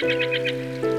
เ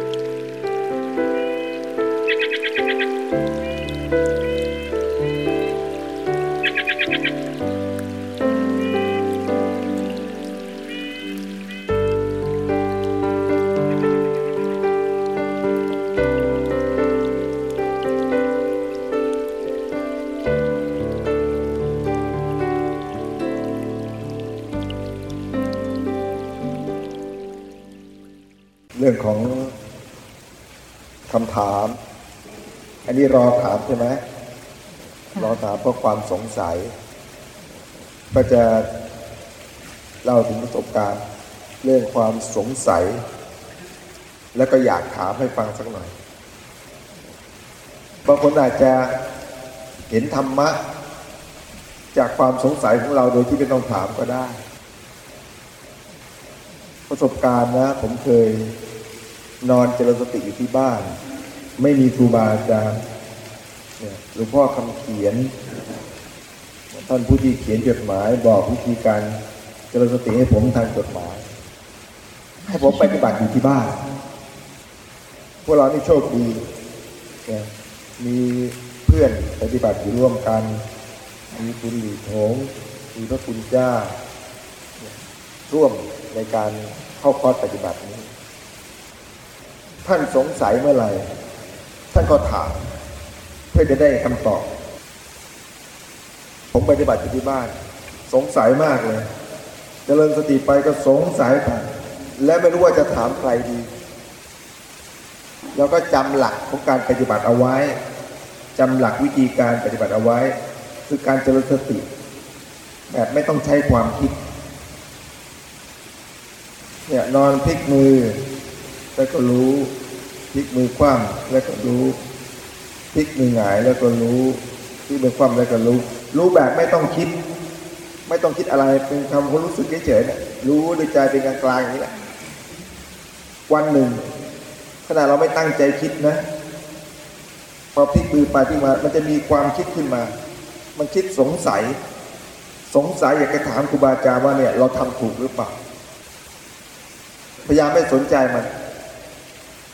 อันนี้รอถามใช่ไหมรอถามเพราะความสงสัย ก็จะเล่าถึงประสบการณ์ เรื่องความสงสัย แล้วก็อยากถามให้ฟังสักหน่อยบางคนอาจจะเห็นธรรมะ จากความสงสัยของเราโดยที่ไม่ต้องถามก็ได้ ประสบการณ์นะ ผมเคยนอนเจริญสติอยู่ที่บ้าน ไม่มีครูบาอาจารย์ เนี่ยหลวงพ่อคำเขียน ท่านผู้ที่เขียนจดหมายบอกวิธีการเจริญสติให้ผมทางจดหมาย ให้ผมปฏิบัติอยู่ที่บ้าน พวกเรานี่โชคดีเนี่ยมีเพื่อนปฏิบัติอยู่ร่วมกัน มีคุณหลีโถงมีพระคุณเจ้า ร่วมในการเข้าคอร์สปฏิบัตินี้ ท่านสงสัยเมื่อไหร่ ท่านก็ถาม พื่อจะได้คำตอบ ผมปฏิบัติอยู่ที่บ้าน สงสัยมากเลยเจริญสติไปก็สงสัยไปและไม่รู้ว่าจะถามใครดี แล้วก็จำหลักของการปฏิบัติเอาไว้จำหลักวิธีการปฏิบัติเอาไว้ คือการเจริญสติ แบบไม่ต้องใช้ความคิดเนี่ยนอนพลิกมือแล้วก็รู้พลิกมือคว่ำแล้วก็รู้ พลิกมือหงายแล้วก็รู้พลิกมือคว่ำแล้วก็รู้ รู้แบบไม่ต้องคิด ไม่ต้องคิดอะไรเป็นคำความรู้สึกเฉยๆเนี่ยรู้ด้วยใจเป็นกลางๆอย่างนี้แหละวันหนึ่งขณะเราไม่ตั้งใจคิดนะพอพลิกมือไปพลิกมา มันจะมีความคิดขึ้นมา มันคิดสงสัย สงสัยอยากจะถามครูบาอาจารย์ว่าเนี่ย เราทำถูกหรือเปล่าพยายามไม่สนใจมัน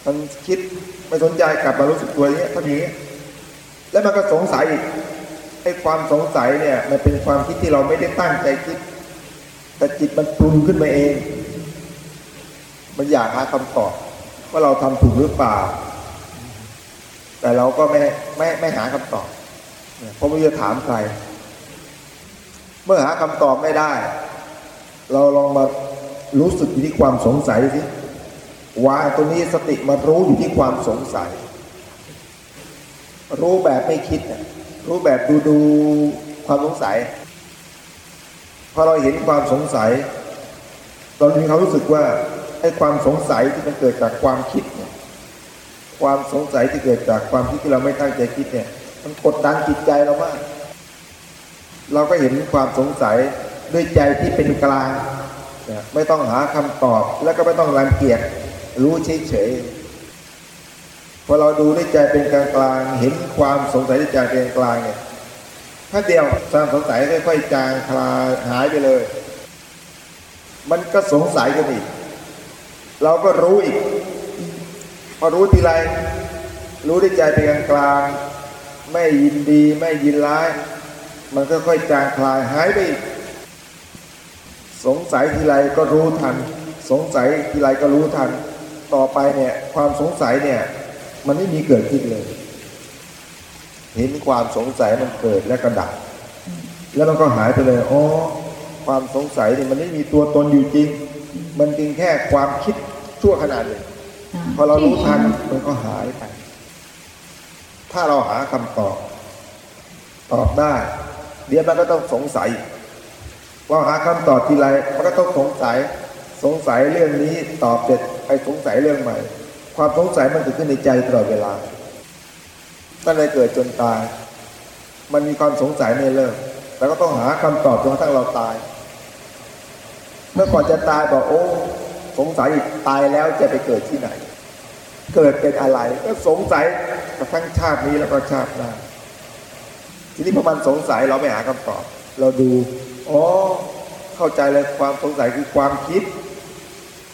มันคิดไม่สนใจกลับมารู้สึกตัวอย่างเงี้ยทำอย่างเงี้ แล้วมันก็สงสัยอีกไอ้ความสงสัยเนี่ยมันเป็นความคิดที่เราไม่ได้ตั้งใจคิด แต่จิตมันปรุงขึ้นมาเอง มันอยากหาคำตอบว่าเราทำถูกหรือเปล่า แต่เราก็ไม่ไม่ไม่หาคำตอบเพราะไม่รู้จะถามใคร เมื่อหาคำตอบไม่ได้ เราลองมารู้สึกที่ความสงสัยสิ วางตัวนี้สติมารู้อยู่ที่ความสงสัย รู้แบบไม่คิดรู้แบบดูดูความสงสัยพอเราเห็นความสงสัยตอนนี้เขารู้สึกว่าไอ้ความสงสัยที่มันเกิดจากความคิดเนี่ยความสงสัยที่เกิดจากความคิดที่เราไม่ตั้งใจคิดเนี่ย มันกดดันจิตใจเรามาก เราก็เห็นความสงสัยด้วยใจที่เป็นกลาง ไม่ต้องหาคำตอบแล้วก็ไม่ต้องรังเกียจ รู้เฉยๆพอเราดูด้วยใจเป็นกลางกลางๆเห็นความสงสัยด้วยใจเป็นกลางเนี่ยถ้าเดียวความสงสัยค่อยๆจางคลายหายไปเลย มันก็สงสัยกันอีก เราก็รู้อีก พอรู้ทีไรรู้ด้วยใจเป็นกลางกลางๆไม่ยินดีไม่ยินร้าย มันก็ค่อยจางคลายหายไปอีกสงสัยทีไรก็รู้ทัน สงสัยทีไรก็รู้ทัน ต่อไปเนี่ยความสงสัยเนี่ย มันไม่มีเกิดขึ้นเลย เห็นความสงสัยมันเกิดและกระดับ แล้วมันก็หายไปเลยอ๋อความสงสัยเนี่ยมันไม่มีตัวตนอยู่จริง มันเพียงแค่ความคิดชั่วขนาดหนึ่งพอเรารู้ทันมันก็หายไป ถ้าเราหาคำตอบ ตอบได้ เดี๋ยวมันก็ต้องสงสัย ว่าหาคำตอบทีไรมันก็ต้องสงสัย สงสัยเรื่องนี้ตอบเสร็จไปสงสัยเรื่องใหม่ ความสงสัยมันเกิดขึ้นในใจตลอดเวลาตั้งแต่เกิดจนตาย มันมีความสงสัยไม่เลิกแต่ก็ต้องหาคำตอบจนกระทั่งเราตาย เมื่อก่อนจะตายบอกโอ้ สงสัยอีกตายแล้วจะไปเกิดที่ไหน เกิดเป็นอะไร ก็สงสัยกระทั่งชาตินี้แล้วก็ชาติหน้าทีนี้พอมันสงสัยเราไม่หาคำตอบ เราดู อ๋อ เข้าใจเลยความสงสัยคือความคิด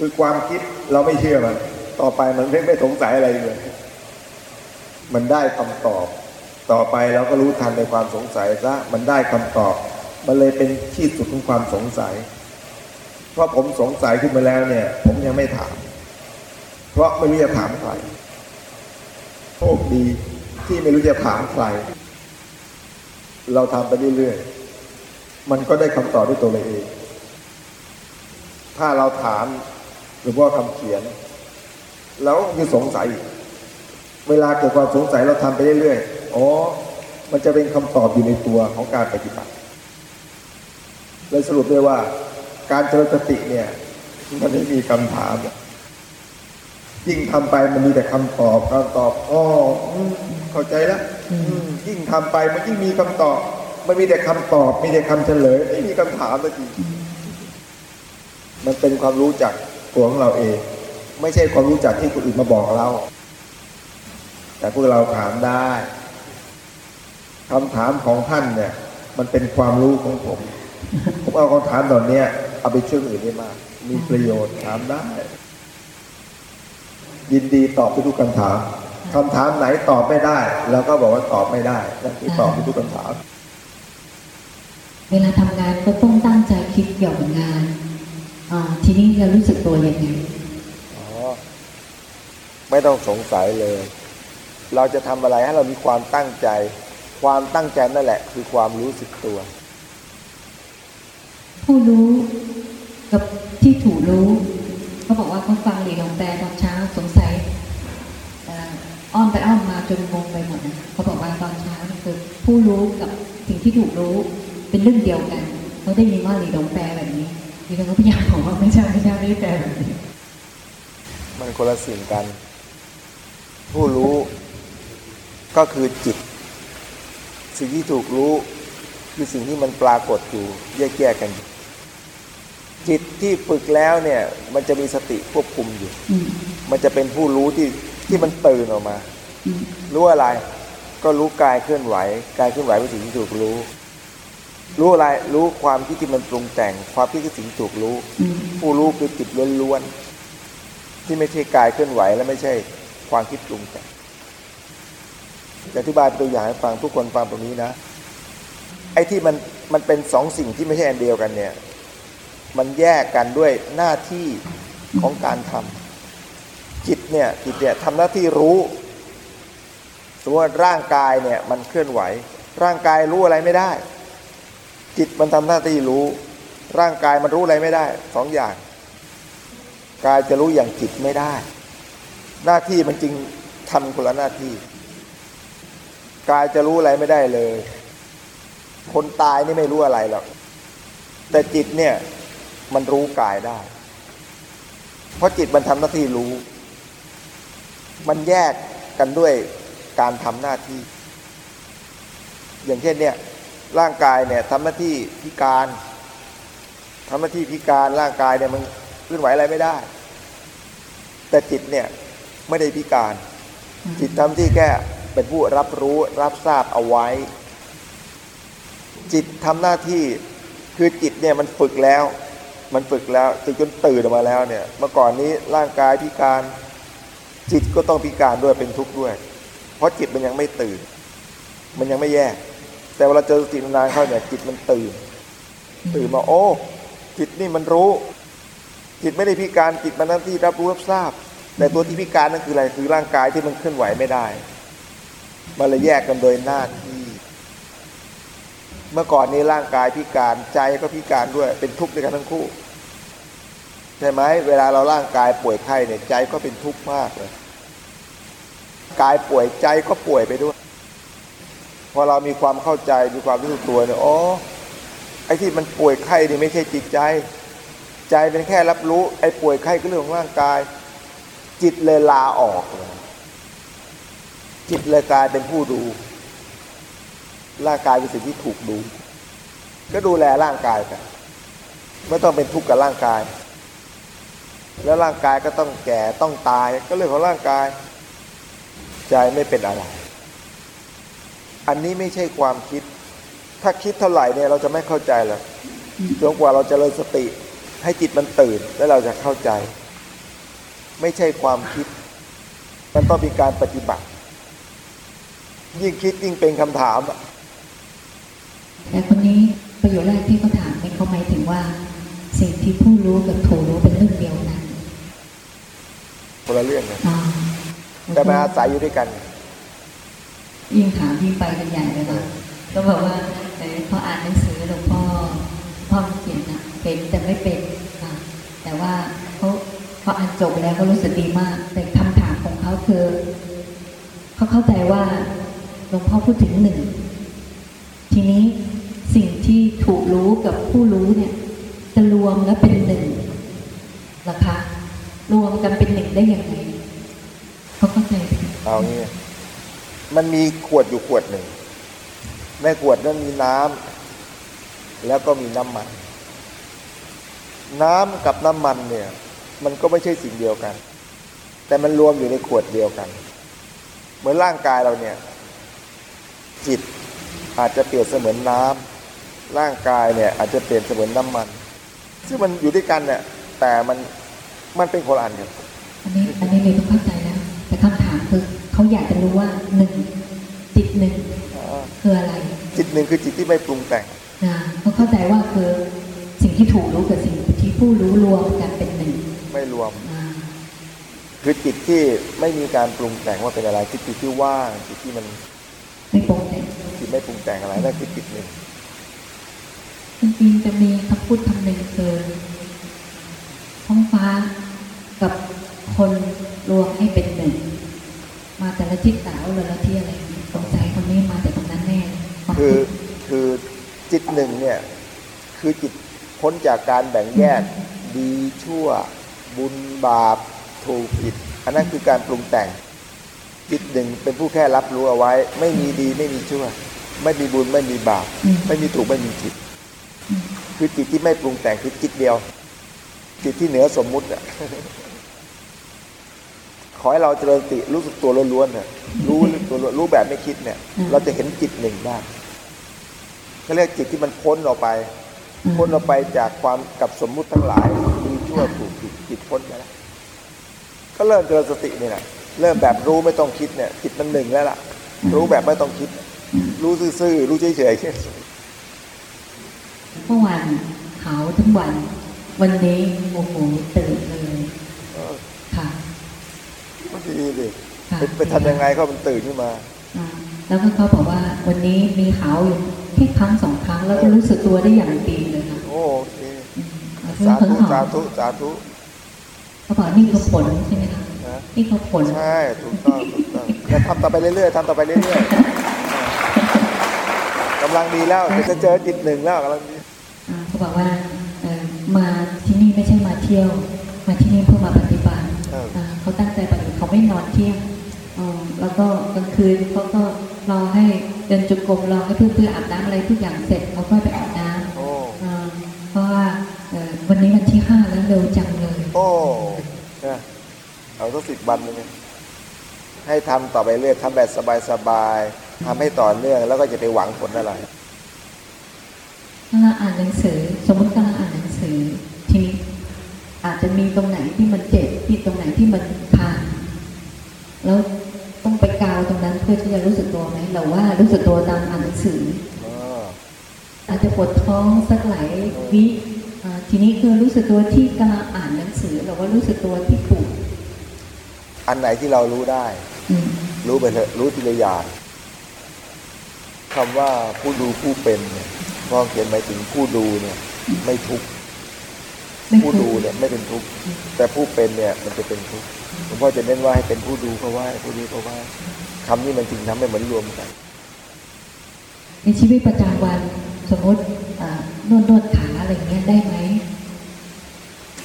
คือความคิดเราไม่เชื่อมัน ต่อไปมันไม่ไม่สงสัยอะไรเลย มันได้คำตอบ ต่อไปเราก็รู้ทันในความสงสัยซะมันได้คำตอบ มันเลยเป็นที่สุดของความสงสัย เพราะผมสงสัยขึ้นมาแล้วเนี่ย ผมยังไม่ถาม เพราะไม่รู้จะถามใครโชคดีที่ไม่รู้จะถามใคร เราทำไปเรื่อยๆ มันก็ได้คำตอบด้วยตัวเราเอง ถ้าเราถาม หรือว่าคำเขียน แล้วยังสงสัย เวลาเกิดความสงสัยเราทำไปเรื่อยๆอ๋อ มันจะเป็นคำตอบอยู่ในตัวของการปฏิบัติเลยสรุปได้ว่า การเจริญสติเนี่ย มันไม่มีคำถามยิ่งทำไปมันมีแต่คำตอบคำตอบอ๋อเข้าใจแล้วยิ่งทำไปมันยิ่งมีคำตอบ มันมีแต่คำตอบ มีแต่คำเฉลย ไม่มีคำถามสักทีมันเป็นความรู้จัก ตัวของเราเอง ไม่ใช่ความรู้จักที่คนอื่นมาบอกเรา แต่พวกเราถามได้คำถามของท่านเนี่ย มันเป็นความรู้ของผม ผมเอาคำถามเหล่านี้เอาไปช่วยคนอื่นได้มาก มีประโยชน์ถามได้ ยินดีตอบไปทุกคำถามคำถามไหนตอบไม่ได้เราก็บอกว่าตอบไม่ได้นั่นคือตอบไปทุกคำถามเวลาทำงานก็ต้องตั้งใจคิดเกี่ยวกับงาน ทีนี้จะรู้สึกตัวยังไงอ๋อไม่ต้องสงสัยเลย เราจะทำอะไรให้เรามีความตั้งใจ ความตั้งใจนั่นแหละ คือความรู้สึกตัว ผู้รู้กับที่ถูกรู้เขาบอกว่าเขาฟังหลีหลงแปลตอนเช้าสงสัยเอ่ออ้อมไปอ้อมมาจนงงไปหมดนะเขาบอกว่าตอนเช้านี่คือผู้รู้กับสิ่งที่ถูกรู้เป็นเรื่องเดียวกันเขาได้ยินว่าหลีหลงแปลแบบนี้ ดิฉันก็พยายามบอกว่าไม่ใช่ไม่ใช่ไม่ได้แปลแบบนี้มันคนละสิ่งกัน ผู้รู้ก็คือจิต สิ่งที่ถูกรู้คือสิ่งที่มันปรากฏอยู่แยกแยกกันอยู่จิตที่ฝึกแล้วเนี่ย มันจะมีสติควบคุมอยู่อืมมันจะเป็นผู้รู้ที่ที่มันตื่นออกมาอืมรู้อะไร ก็รู้กายเคลื่อนไหว กายเคลื่อนไหวเป็นสิ่งที่ถูกรู้ รู้อะไรรู้ความคิดที่มันปรุงแต่ง ความคิดคือสิ่งที่ถูกรู้อืมผู้รู้คือจิตล้วนๆที่ไม่ใช่กายเคลื่อนไหว และไม่ใช่ความคิดปรุงแต่งจะอธิบายเป็นตัวอย่างให้ฟังทุกคนฟังตรงนี้นะ ไอ้ที่มันมันเป็นสองสิ่งที่ไม่ใช่อันเดียวกันเนี่ย มันแยกกันด้วยหน้าที่ของการทำจิตเนี่ยจิตเนี่ยทำหน้าที่รู้สมมติว่าร่างกายเนี่ยมันเคลื่อนไหว ร่างกายรู้อะไรไม่ได้ จิตมันทำหน้าที่รู้ ร่างกายมันรู้อะไรไม่ได้สองอย่าง กายจะรู้อย่างจิตไม่ได้ หน้าที่มันจริงทำคนละหน้าที่ กายจะรู้อะไรไม่ได้เลย คนตายนี่ไม่รู้อะไรหรอกแต่จิตเนี่ยมันรู้กายได้ เพราะจิตมันทำหน้าที่รู้ มันแยกกันด้วยการทำหน้าที่ อย่างเช่นเนี่ย ร่างกายเนี่ยทำหน้าที่พิการทำหน้าที่พิการร่างกายเนี่ยมันเคลื่อนไหวอะไรไม่ได้ แต่จิตเนี่ยไม่ได้พิการ จิตทำที่แค่เป็นผู้รับรู้รับทราบเอาไว้ จิตทำหน้าที่คือจิตเนี่ยมันฝึกแล้ว มันฝึกแล้วฝึกจนตื่นออกมาแล้วเนี่ยเมื่อก่อนนี้ร่างกายพิการจิตก็ต้องพิการด้วยเป็นทุกข์ด้วย เพราะจิตมันยังไม่ตื่น มันยังไม่แยก แต่เวลาเจอสตินานเข้าเนี่ยจิตมันตื่น ตื่นมาโอ้ จิตนี่มันรู้ จิตไม่ได้พิการจิตมันหน้าที่รับรู้รับทราบ แต่ตัวที่พิการนั่นคืออะไรคือร่างกายที่มันเคลื่อนไหวไม่ได้มันเลยแยกกันโดยหน้าที่ เมื่อก่อนนี้ร่างกายพิการใจก็พิการด้วยเป็นทุกข์ด้วยกันทั้งคู่ใช่ไหมเวลาเราร่างกายป่วยไข้เนี่ยใจก็เป็นทุกข์มากเลยกายป่วยใจก็ป่วยไปด้วย พอเรามีความเข้าใจมีความรู้สึกตัวเนี่ยอ๋อไอ้ที่มันป่วยไข้นี่ไม่ใช่จิตใจ ใจเป็นแค่รับรู้ ไอ้ป่วยไข้ก็เรื่องของร่างกาย จิตเลยลาออกเลยจิตเลยกลายเป็นผู้ดู ร่างกายเป็นสิ่งที่ถูกดู ก็ดูแลร่างกายไปไม่ต้องเป็นทุกข์กับร่างกาย แล้วร่างกายก็ต้องแก่ต้องตาย ก็เรื่องของร่างกาย ใจไม่เป็นอะไร อันนี้ไม่ใช่ความคิด ถ้าคิดเท่าไหร่เนี่ยเราจะไม่เข้าใจหรอกจนกว่าเราจะเลยสติ ให้จิตมันตื่นแล้วเราจะเข้าใจจไม่ใช่ความคิด มันต้องมีการปฏิบัติ ยิ่งคิดยิ่งเป็นคำถามอะแต่คนนี้ประโยชน์แรกที่เขาถามเนี่ยเขาหมายถึงว่า สิ่งที่ผู้รู้กับถูรู้เป็นเรื่องเดียวกันคนละเรื่องนะอ่าแต่มาอาศัยอยู่ด้วยกัน ยิ่งถามยิ่งไปกันใหญ่เลยค่ะก็บอกว่าเออพออ่านหนังสือหลวงพ่อพ่อเขียนนะเป็นแต่ไม่เป็นค่ะแต่ว่าเขาพออ่านจบไปแล้วเขารู้สึกดีมาก แต่คำถามของเขาคือเขาเข้าใจว่าหลวงพ่อพูดถึงหนึ่งทีนี้สิ่งที่ถูกรู้กับผู้รู้เนี่ยจะรวมแล้วเป็นหนึ่งเหรอคะรวมกันเป็นหนึ่งได้ยังไงเขาเข้าใจไหมเอางี้ มันมีขวดอยู่ขวดหนึ่ง ในขวดนั้นมีน้ำแล้วก็มีน้ำมัน น้ำกับน้ำมันเนี่ย มันก็ไม่ใช่สิ่งเดียวกัน แต่มันรวมอยู่ในขวดเดียวกัน เหมือนร่างกายเราเนี่ย จิตอาจจะเปรียบเสมือนน้ำร่างกายเนี่ย อาจจะเปลี่ยนเสมือนน้ำมัน ซึ่งมันอยู่ด้วยกันเนี่ยแต่มันมันเป็นคนละอันกันอันนี้อันนี้เลยต้อง เขาอยากจะรู้ว่าหนึ่งจิตหนึ่งคืออะไร จิตหนึ่งคือจิตที่ไม่ปรุงแต่งนะเขาเข้าใจว่าคือสิ่งที่ถูกรู้กับสิ่งที่ผู้รู้รวมกันเป็นหนึ่งไม่รวมอ่าคือจิตที่ไม่มีการปรุงแต่งว่าเป็นอะไรคือจิตที่ว่างจิตที่มันไม่ปรุงแต่งจิตไม่ปรุงแต่งอะไรนั่นคือจิตหนึ่งจริงๆจะมีคำพูดคำหนึ่งคือท้องฟ้ากับคนรวมให้เป็นหนึ่ง มาแต่ละทิศสาวเลยละที่อะไรอย่างนี้สงสัยคนนี้มาแต่ตรงนั้นแน่ความคือคิดคือจิตหนึ่งเนี่ยคือจิตพ้นจากการแบ่งแยกดีชั่ว บุญบาปถูกผิด อันนั้นคือการปรุงแต่ง จิตหนึ่งเป็นผู้แค่รับรู้เอาไว้ ไม่มีดีไม่มีชั่ว ไม่มีบุญไม่มีบาปอืมไม่มีถูกไม่มีผิดอืมคือจิตที่ไม่ปรุงแต่งคือจิตเดียว จิตที่เหนือสมมุติอะ ขอให้เราเจริญสติรู้สึกตัวล้วนๆเนี่ยรู้ตัวล้วนรู้แบบไม่คิดเนี่ย เราจะเห็นจิตหนึ่งได้เขาเรียกจิตที่มันพ้นออกไป พ้นออกไปจากความกับสมมุติทั้งหลายดีชั่วถูกผิดจิตพ้นไปแล้วก็เริ่มเจริญสตินี่แหละเริ่มแบบรู้ไม่ต้องคิดเนี่ย จิตมันหนึ่งแล้วล่ะ รู้แบบไม่ต้องคิด รู้ซื่อๆรู้เฉยๆเมื่อวานขาวทั้งวัน วันนี้โอ้โหตื่นเลยเออค่ะ มันดีดิค่ะไปไปทำยังไงเขามันตื่นขึ้นมาอ่าแล้วก็เขาบอกว่าวันนี้มีขาวอยู่แค่ครั้งสองครั้งแล้วก็รู้สึกตัวได้อย่างดีเลยค่ะโอเคอืมแล้วสาก็ธุเขาสาธุสาธุเขาบอกนี่คือผลใช่ไหมคะนะนี่คือผลใช่ถูกต้องถูกต้องอย่าทำต่อไปเรื่อยๆทำต่อไปเรื่อยๆกำลังดีแล้วเดี๋ยวจะเจอจิตหนึ่งแล้วกำลังดีอ่าเขาบอกว่าเอ่อมาที่นี่ไม่ใช่มาเที่ยว มาที่นี่เพื่อมาปฏิบัติเอออ่าเขาตั้งใจปฏิบัติ เขาไม่นอนเที่ยงอ่าแล้วก็กลางคืนเขาก็รอให้เดินจุกรมรอให้เพื่อนๆอาบน้ำอะไรทุกอย่างเสร็จเขาก็ไปอาบน้ำโอ้อ่าเพราะว่าเอ่อวันนี้วันที่ห้าแล้วเร็วจังเลย โอ้เนี่ยเอาสักสิบวันเลยเนี่ยให้ทำต่อไปเรื่อยทำแบบสบายๆทำให้ต่อเนื่องแล้วก็จะไปหวังผลอะไรถ้าเราอ่านหนังสือ สมมติกำลังอ่านหนังสือทีนี้อาจจะมีตรงไหนที่มันเจ็บที่ตรงไหนที่มันขาด แล้วต้องไปกาวตรงนั้นเพื่อที่จะรู้สึกตัวไหมหรือว่ารู้สึกตัวตามอ่านหนังสืออ๋ออาจจะปวดท้องสักหลายวิอ่าทีนี้คือรู้สึกตัวที่กำลังอ่านหนังสือหรือว่ารู้สึกตัวที่ถูกอันไหนที่เรารู้ได้อืมรู้ไปเถอะรู้ทีละอย่างคำว่าผู้ดูผู้เป็นเนี่ยพ่อเขียนหมายถึงผู้ดูเนี่ย ไม่ทุกข์ไม่ผู้ถูดูกเนี่ยไม่เป็นทุกข์แต่ผู้เป็นเนี่ยมันจะเป็นทุกข์ห ลวงพ่อจะเน้นว่าให้เป็นผู้ดูเพราะว่าผู้ดูเพราะว่าคำนี้มันจึงทำให้เหมือนรวมกัน ในชีวิตประจำวันสมมติอ่านวดนวดขาอะไรอย่างเงี้ยได้ไหม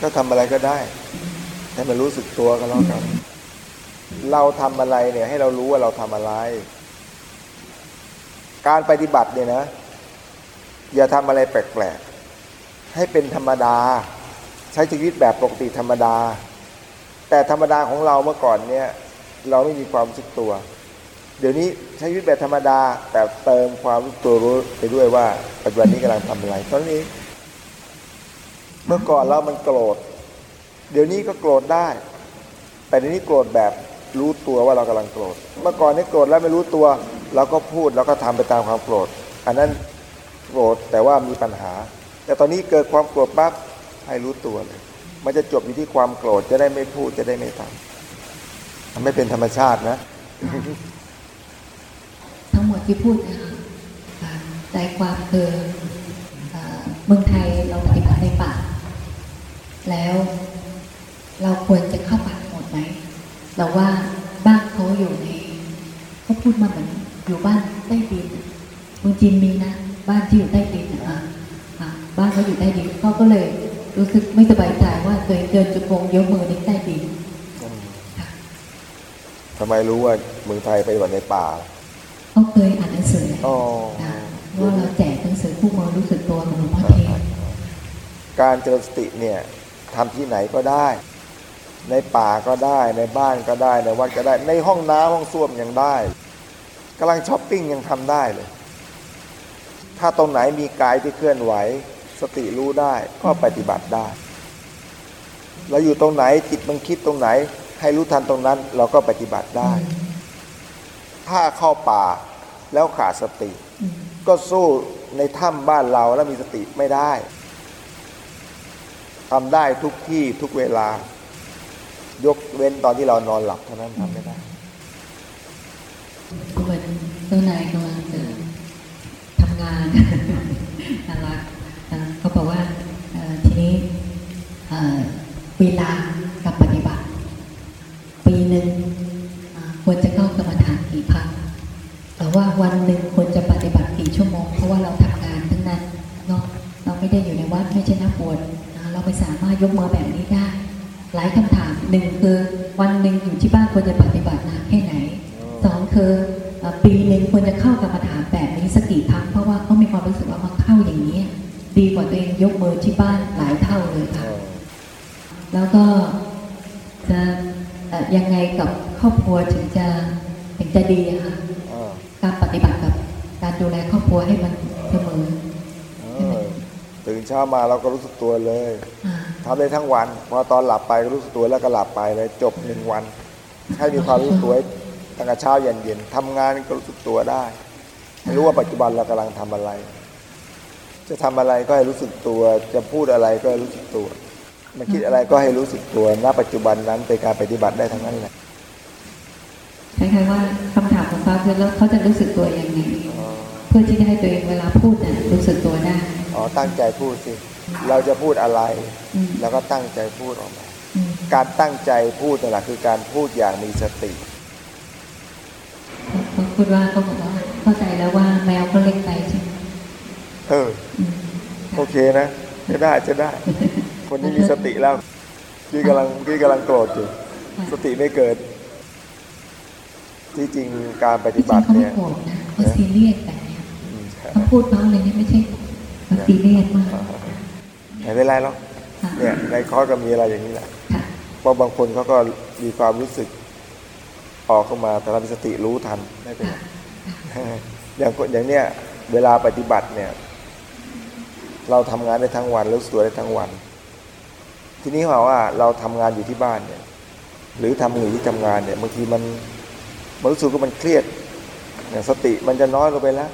ก็ทำอะไรก็ได้ให้มันรู้สึกตัวกันแล้วกันเราทำอะไรเนี่ย ให้เรารู้ว่าเราทำอะไร การปฏิบัติเนี่ยนะ อย่าทำอะไรแปลกๆให้เป็นธรรมดา ใช้ชีวิตแบบปกติธรรมดา แต่ธรรมดาของเราเมื่อก่อนเนี่ยเราไม่มีความรู้สึกตัว เดี๋ยวนี้ใช้ชีวิตแบบธรรมดาแต่เติมความรู้ตัวรู้ไปด้วยว่าปัจจุบันนี้กำลังทำอะไรตอนนี้ เมื่อก่อนเรามันโกรธ เดี๋ยวนี้ก็โกรธได้ แต่ทีนี้โกรธแบบรู้ตัวว่าเรากำลังโกรธ เมื่อก่อนนี้โกรธแล้วไม่รู้ตัวเราก็พูดแล้วก็ทำไปตามความโกรธ อันนั้นโกรธแต่ว่ามีปัญหา แต่ตอนนี้เกิดความโกรธปั๊บให้รู้ตัวเลย มันจะจบอยู่ที่ความโกรธจะได้ไม่พูดจะได้ไม่ทำมันไม่เป็นธรรมชาตินะ ทั้งหมดที่พูดนะคะใจความคือเมืองไทยเราปฏิบัติในป่า แล้วเราควรจะเข้าป่าหมดไหมเราว่าบ้านเขาอยู่ในเขาพูดมาเหมือนอยู่บ้านใต้ดินเมืองจีนมีนะ บ้านที่อยู่ใต้ดินนะคะบ้านเขาอยู่ใต้ดินเขาก็เลย รู้สึกไม่สบายใจว่าตัวเองเดินจุกงยกมือในใต้ดินค่ะทำไมรู้ว่าเมืองไทยไปฏิบัติในป่าเขาเคยอ่านหนังสืออ๋อนะว่าเราแจกหนังสือผู้มือรู้สึกตัวของหลวงพ่อเทศการเจริญสติเนี่ยทำที่ไหนก็ได้ ในป่าก็ได้ในบ้านก็ได้ในวัดก็ได้ ในห้องน้ำห้องส้วมยังได้กำลังช้อปปิ้งยังทำได้เลย ถ้าตรงไหนมีกายที่เคลื่อนไหว สติรู้ได้ก็ปฏิบัติได้ เราอยู่ตรงไหนจิตมันคิดตรงไหน ให้รู้ทันตรงนั้นเราก็ปฏิบัติได้ ถ้าเข้าป่าแล้วขาดสติอืมก็สู้ในถ้ำบ้านเราแล้วมีสติไม่ได้ทำได้ทุกที่ทุกเวลา ยกเว้นตอนที่เรานอนหลับเท่านั้นทำไม่ได้เหมือนเจ้านายกำลังจะทำงานน่ารักนะเขา บอกว่าทีนี้เวลากับปฏิบัติ ปีหนึ่งควรจะเข้ากรรมฐานกี่ครั้งแต่ว่าวันหนึ่งควรจะปฏิบัติกี่ชั่วโมง เพราะว่าเราทำงานทั้งนั้นเนาะเราไม่ได้อยู่ในวัดไม่ใช่นักบวชเราไม่สามารถยกมือแบบนี้ได้ หลายคำถามหนึ่งคือวันหนึ่งอยู่ที่บ้านควรจะปฏิบัตินานแค่ไหนสองคือเอ่อปีหนึ่งควรจะเข้ากรรมฐานแบบนี้สักกี่ครั้งเพราะว่าเขามีความรู้สึกว่ามาเข้าอย่างนี้ ดีกว่าตัวเองยกมือที่บ้านหลายเท่าเลยค่ะ แล้วก็จะเอ่อยังไงกับครอบครัวถึงจะถึงจะดีอะค่ะอ่าการปฏิบัติกับการดูแลครอบครัวให้มันเสมอเออตื่นเช้ามาเราก็รู้สึกตัวเลยอ่าทำได้ทั้งวัน พอตอนหลับไปก็รู้สึกตัวแล้วก็หลับไปเลยจบหนึ่งวัน ให้มีความรู้สึกตัวตั้งแต่เช้ายันเย็นทำงานก็รู้สึกตัวได้ไม่รู้ว่าปัจจุบันเรากำลังทำอะไร จะทำอะไรก็ให้รู้สึกตัว จะพูดอะไรก็ให้รู้สึกตัวมันคิดอะไรก็ให้รู้สึกตัวณปัจจุบันนั้นเป็นการปฏิบัติได้ทั้งนั้นแหละคล้ายๆว่าคำถามของฟ้าคือแล้วเขาจะรู้สึกตัวยังไงอ๋อเพื่อที่จะให้ตัวเองเวลาพูดน่ะรู้สึกตัวได้อ๋อตั้งใจพูดสิเราจะพูดอะไรอืมแล้วก็ตั้งใจพูดออกมาอืมการตั้งใจพูดนั่นแหละคือการพูดอย่างมีสติเขาพูดว่าเขาบอกว่าเข้าใจแล้วว่าแมวก็เล็กไปใช่ไหม เอออืมโอเคนะจะได้จะได้ คนนี้มีสติแล้วพี่กำลังพี่กำลังโกรธอยู่สติไม่เกิด ที่จริงการปที่ฏิจริบังติเขาไม่เนี่ยโกรธนะเขาซีเรียสแบบเนี้ยอืมใช่เขาพูดน้องเลยเนี่ยไม่ใช่เขาซีเรียสมากไม่เป็นไรหรอกค่ะเนี่ยในคอร์สก็มีอะไรอย่างนี้แหละค่ะเพราะบางคนเขาก็มีความรู้สึกออกเข้ามา แต่เรามีสติรู้ทันไม่เป็นไรอย่างคนอย่างเนี้ยเวลาปฏิบัติเนี่ย เราทำงานได้ทั้งวันแล้สวยได้ทั้งวัน ทีนี้ว่าว่าเราทำงานอยู่ที่บ้านเนี่ย หรือทำอยู่ที่ทำงานเนี่ยบางทีมันมันรู้สึกว่ามันเครียดเนี่ยสติมันจะน้อยลงไปแล้ว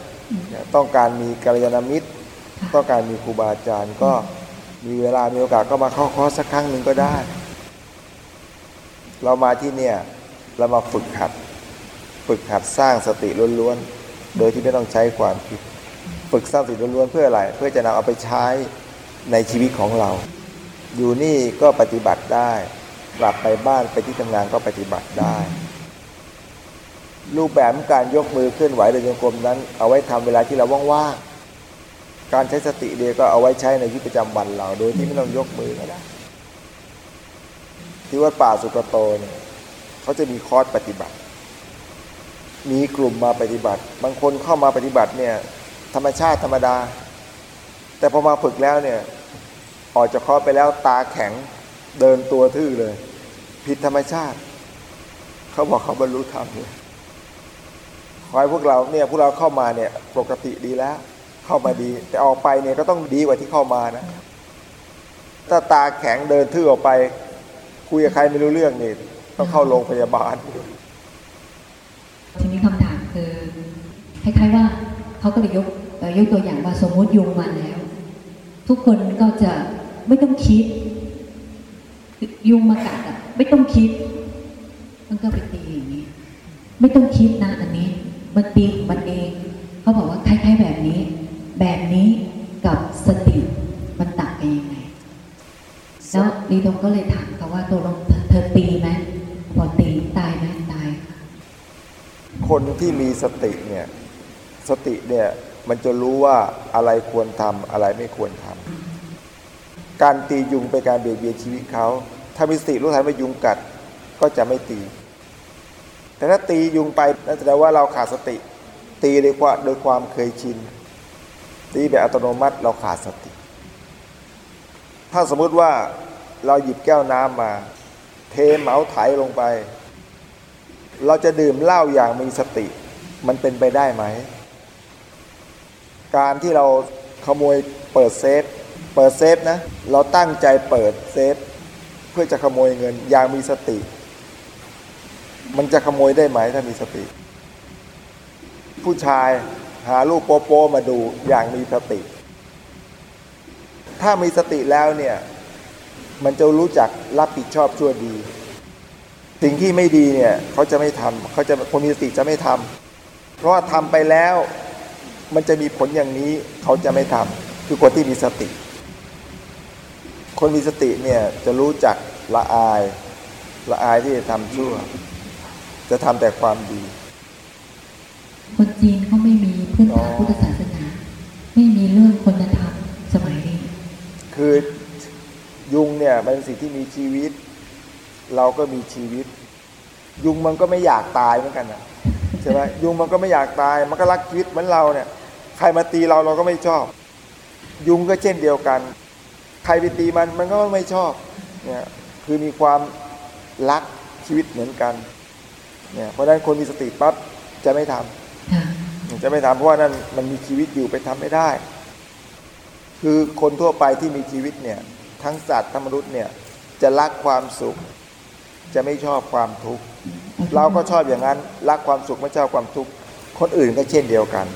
ต้องการมีกัลยาณมิตร ต้องการมีครูบาอาจารย์ก็มีเวลามีโอกาสก็มาเข้าคอร์สสักครั้งหนึ่งก็ได้ เรามาที่เนี่ยเรามาฝึกหัด ฝึกหัดสร้างสติล้วนๆ โดยที่ไม่ต้องใช้ความคิด ฝึกสร้างสติล้วนๆเพื่ออะไร เพื่อจะนำเอาไปใช้ในชีวิตของเรา อยู่นี่ก็ปฏิบัติได้ กลับไปบ้านไปที่ทำงานก็ปฏิบัติได้ รูปแบบของการยกมือเคลื่อนไหวเดินจงกรมนั้น เอาไว้ทำเวลาที่เราว่างๆ การใช้สติเดียวก็เอาไว้ใช้ในชีวิตประจำวันเรา โดยที่ไม่ต้องยกมือก็ได้ที่วัดป่าสุกโตเนี่ยเขาจะมีคอร์สปฏิบัติ มีกลุ่มมาปฏิบัติ บางคนเข้ามาปฏิบัติเนี่ย ธรรมชาติธรรมดา แต่พอมาฝึกแล้วเนี่ย ออกจากคอไปแล้วตาแข็งเดินตัวทื่อเลย ผิดธรรมชาติ เขาบอกเขาบรรลุธรรมเลยขอให้พวกเราเนี่ยพวกเราเข้ามาเนี่ยปกติดีแล้ว เข้ามาดี แต่ออกไปเนี่ยก็ต้องดีกว่าที่เข้ามานะถ้าตาแข็งเดินทื่อออกไป คุยกับใครไม่รู้เรื่องนี่ต้องเข้าโรงพยาบาลทีนี้คำถามคือคล้ายๆว่าเขาก็เลยยก เอ่อยกตัวอย่างว่าสมมติยุงมาแล้ว ทุกคนก็จะไม่ต้องคิด ยุงมากัดอะไม่ต้องคิด มันก็ไปตีอย่างนี้ ไม่ต้องคิดนะ อันนี้ มันตีของมันเองเขาบอกว่าคล้ายๆแบบนี้ แบบนี้กับสติมันต่างกันยังไงแล้วลีดงก็เลยถามเขาว่าตัวลงเธอตีไหมพอตีตายไหมตาย คนที่มีสติเนี่ย สติเนี่ย มันจะรู้ว่าอะไรควรทำอะไรไม่ควรทำการตียุงเป็นการเบียดเบียนชีวิตเขา ถ้ามีสติรู้ทันว่ายุงกัดก็จะไม่ตี แต่ถ้าตียุงไปนั่นแสดงว่าเราขาดสติ ตีโดยความโดยความเคยชิน ตีแบบอัตโนมัติเราขาดสติ ถ้าสมมุติว่าเราหยิบแก้วน้ำมา เทเหล้าใส่ลงไป เราจะดื่มเหล้าอย่างมีสติ มันเป็นไปได้ไหม การที่เราขโมยเปิดเซฟ เปิดเซฟนะ เราตั้งใจเปิดเซฟ เพื่อจะขโมยเงินอย่างมีสติ มันจะขโมยได้ไหมถ้ามีสติ ผู้ชายหาลูกโปโปมาดูอย่างมีสติ ถ้ามีสติแล้วเนี่ย มันจะรู้จักรับผิดชอบชั่วดี สิ่งที่ไม่ดีเนี่ยเขาจะไม่ทำเขาจะคนมีสติจะไม่ทำเพราะว่าทำไปแล้ว มันจะมีผลอย่างนี้เขาจะไม่ทำคือคนที่มีสติ คนมีสติเนี่ยจะรู้จักละอาย ละอายที่จะทำชั่ว จะทำแต่ความดี คนจีนเขาไม่มีพื้นฐานอ๋อพุทธศาสนา ไม่มีเรื่องคุณธรรมสมัยนี้ คือยุงเนี่ยมันเป็นสิ่งที่มีชีวิต เราก็มีชีวิต ยุงมันก็ไม่อยากตายเหมือนกันนะใช่ไหมยุงมันก็ไม่อยากตาย มันก็รักชีวิตเหมือนเราเนี่ยใค รมาตีเราเราก็ไม่ชอบ ยุงก็เช่นเดียวกัน ใครไปตีมันมันก็ไม่ชอบเนี่ยคือมีความรักชีวิตเหมือนกันเนี่ยเพราะฉะนั้นคนมีสติปั๊บจะไม่ทำค่ะจะไม่ทำเพราะว่านั่นมันมีชีวิตอยู่ไปทำไม่ได้ คือคนทั่วไปที่มีชีวิตเนี่ยทั้งสัตว์ทั้งมนุษย์เนี่ยจะรักความสุข จะไม่ชอบความทุกข์เราก็ชอบอย่างนั้นรักความสุขไม่ชอบความทุกข์คนอื่นก็เช่นเดียวกัน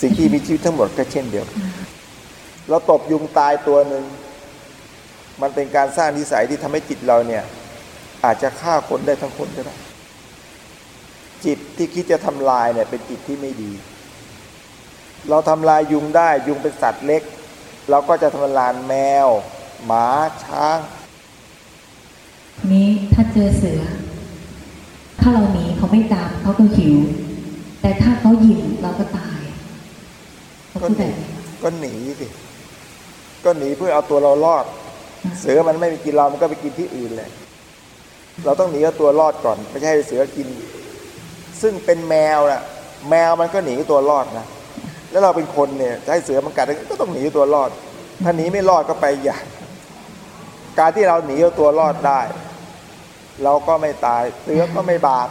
สิ่งที่มีชีวิตทั้งหมดก็เช่นเดียวกันเราตบยุงตายตัวหนึ่ง มันเป็นการสร้างนิสัยที่ทำให้จิตเราเนี่ย อาจจะฆ่าคนได้ทั้งคนก็ได้ จิตที่คิดจะทำลายเนี่ยเป็นจิตที่ไม่ดี เราทำลายยุงได้ยุงเป็นสัตว์เล็ก เราก็จะทำลายแมว หมาช้างทีนี้ถ้าเจอเสือ ถ้าเราหนีเขาไม่ตามเขาก็หิว แต่ถ้าเขาหยิงเราก็ตายเขา ก็พูดหแบนีบนี้ก็หนีสิก็หนีเพื่อเอาตัวเรารอด เสือมันไม่ไปกินเรา มันก็ไปกินที่อื่นเลย เราต้องหนีเอาตัวรอดก่อน ไม่ใช่ให้เสือกิน ซึ่งเป็นแมวนะแมวมันก็หนีตัวรอดนะ แล้วเราเป็นคนเนี่ยจะให้เสือมันกัดก็ต้องหนีตัวรอด ถ้าหนีไม่รอดก็ไปอย่าง การที่เราหนีเอาตัวรอดได้ เราก็ไม่ตาย เสือก็ไม่บาป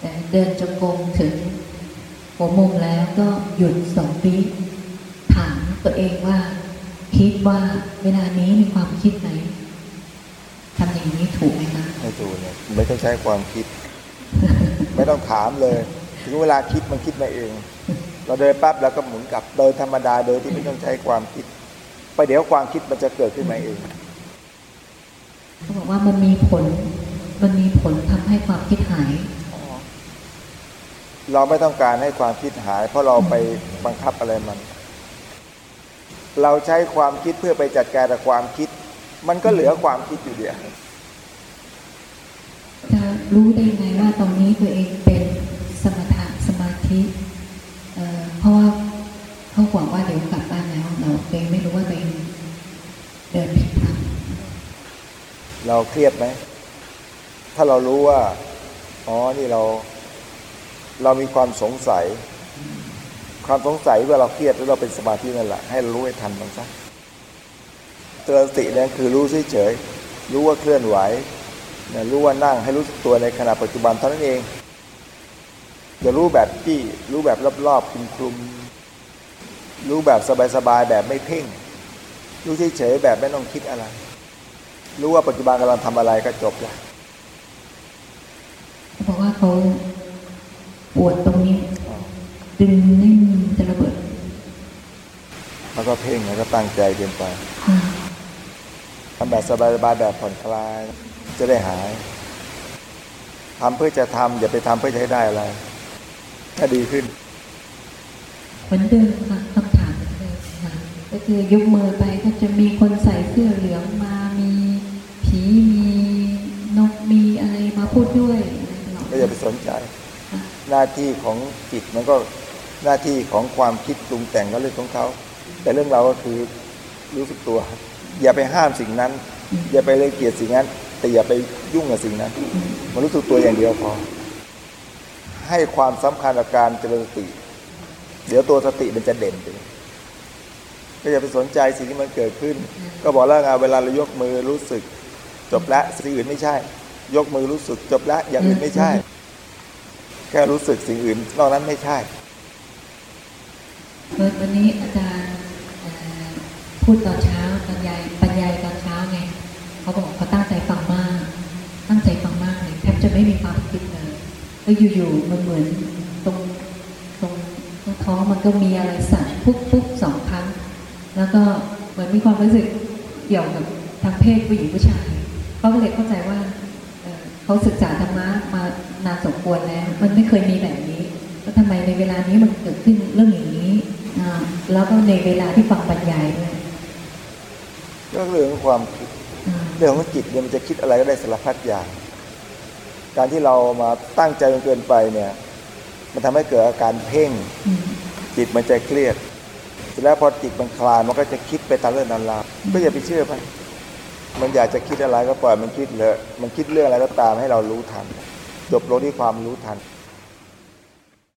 แต่เดินจงกรมถึง หัวมุมแล้วก็หยุดสองวิถามตัวเองว่า คิดว่าเวลานี้มีความคิดไหมทำอย่างนี้ถูกไหมคะไม่ถูกเนี่ยไม่ต้องใช้ความคิด ไม่ต้องถามเลย ถึงเวลาคิดมันคิดมาเอง เราเดินปั๊บแล้วก็หมุนกลับโดยธรรมดาโดยที่ไม่ต้องใช้ความคิดไปเดี๋ยวความคิดมันจะเกิดขึ้นมาเองเขาบอกว่ามันมีผล มันมีผลทำให้ความคิดหาย เราไม่ต้องการให้ความคิดหาย เพราะเราไปบังคับอะไรมัน เราใช้ความคิดเพื่อไปจัดการกับความคิด มันก็เหลือความคิดอยู่เดียวจะรู้ได้ไงว่าตอนนี้ตัวเองเป็นสมถะสมาธิเอ่อเพราะว่าเขาบอกว่าเดี๋ยวกลับบ้านแล้วเราตัวเองไม่รู้ว่าตัวเองเดินผิดทางเราเครียดไหมถ้าเรารู้ว่าอ๋อนี่เรา เรามีความสงสัย ความสงสัยว่าเราเครียดหรือเราเป็นสมาธินั่นแหละให้เรารู้ให้ทันมันซะเตือนสติเนี่ยคือรู้เฉยๆรู้ว่าเคลื่อนไหวรู้ว่านั่งให้รู้สึกตัวในขณะปัจจุบันเท่านั้นเองอย่ารู้แบบที่รู้แบบรอบๆคลุมๆรู้แบบสบายๆแบบไม่เพ่ง รู้เฉยๆแบบไม่ต้องคิดอะไร รู้ว่าปัจจุบันกำลังทำอะไรก็จบแล้วเขาบอกว่าเขา ปวดตรงนี้ ดึงนิ่งจะระเบิด แล้วก็เพ่งแล้วก็ตั้งใจเกินไปอ่าทำแบบสบายๆแบบผ่อนคลาย จะได้หายทำเพื่อจะทำอย่าไปทำเพื่อจะให้ได้อะไรถ้าดีขึ้นเหมือนเดิมค่ะคำถามเหมือนเดิมค่ะก็คือยกมือไปก็จะมีคนใส่เสื้อเหลืองมามีผีมีนกมีอะไรมาพูดด้วยอะไรตลอดก็อย่าไปสนใจค่ะ หน้าที่ของจิตมันก็หน้าที่ของความคิดปรุงแต่งก็เรื่องของเขาแต่เรื่องเราก็คือรู้สึกตัว อย่าไปห้ามสิ่งนั้น อย่าไปเลยเกียดสิ่งนั้น แต่อย่าไปยุ่งกับสิ่งนั้นมันรู้สึกตัวอย่างเดียวพอ ให้ความสำคัญกับการเจริญสติ เดี๋ยวตัวสติมันจะเด่นไปก็อย่าไปสนใจสิ่งที่มันเกิดขึ้น ก็บอกแล้วไงเวลาเรายกมือรู้สึก จบล้วสิ่งอื่นไม่ใช่ ยกมือรู้สึกจบล้วอย่างอื่นไม่ใช่ แค่รู้สึกสิ่งอื่นนอกนั้นไม่ใช่วันนี้อาจารย์พูดตอนเช้าบรรยายบรรยายตอนเช้าไงเขาบอกเขาตั้งใจฟังมาก ตั้งใจฟังมากเลยแทบจะไม่มีความคิดเลยแล้วอยู่ๆมันเหมือนตรงตรงตรงท้องมันก็มีอะไรสั่นปุ๊บปุ๊บสองครั้ง แล้วก็เหมือนมีความรู้สึกเกี่ยวกับทางเพศผู้หญิงผู้ชายเขาก็เลยเข้าใจว่า เอ่อเขาศึกษาธรรมะมานานสมควรแล้ว มันไม่เคยมีแบบนี้แล้วทำไมในเวลานี้มันเกิดขึ้นเรื่องอย่างนี้อ่าแล้วก็ในเวลาที่ฟังบรรยายด้วยก็เรื่องของความคิดอ่าเรื่องของจิตเนี่ยมันจะคิดอะไรก็ได้สารพัดอย่าง การที่เรามาตั้งใจจนเกินไปเนี่ย มันทำให้เกิดอาการเพ่งอืมจิตมันจะเครียดเสร็จแล้วพอจิตมันคลายมันก็จะคิดไปตามเรื่องนั้นราวก็อย่าไปเชื่อมัน มันอยากจะคิดอะไรก็ปล่อยมันคิดเลยมันคิดเรื่องอะไรก็ตามให้เรารู้ทัน จบลงที่ความรู้ทัน